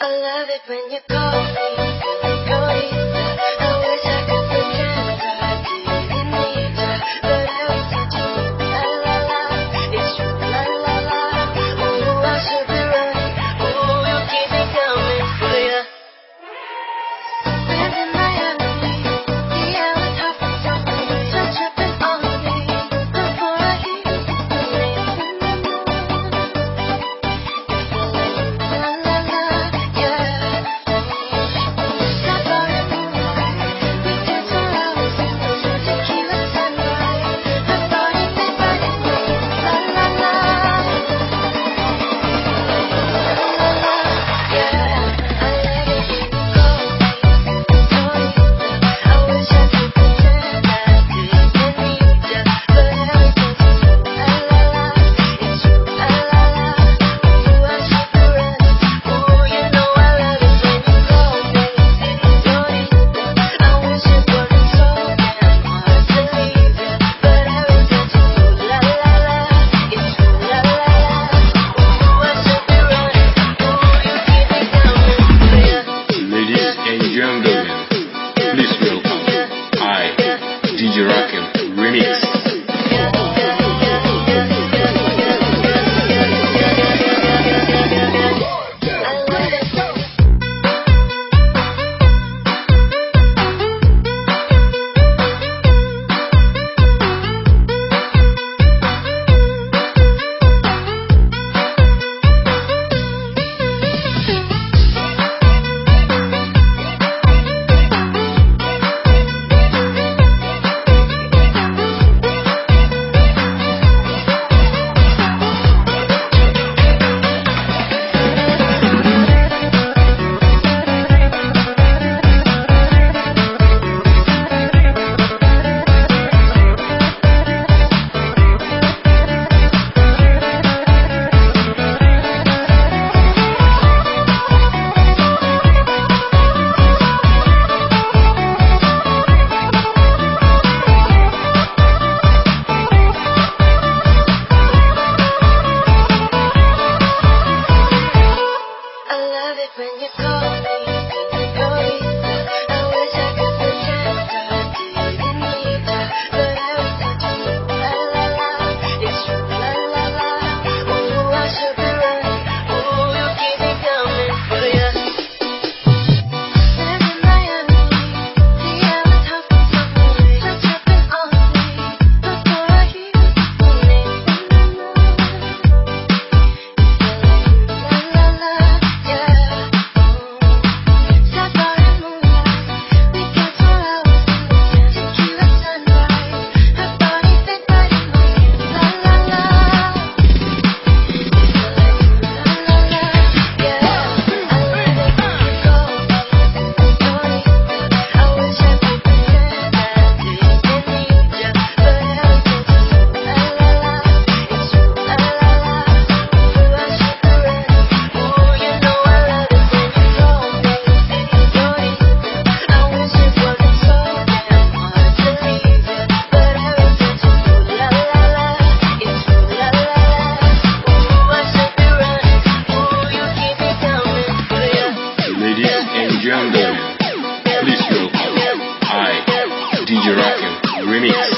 I love it when you call me Please you. I, DJ Rockin' Remix.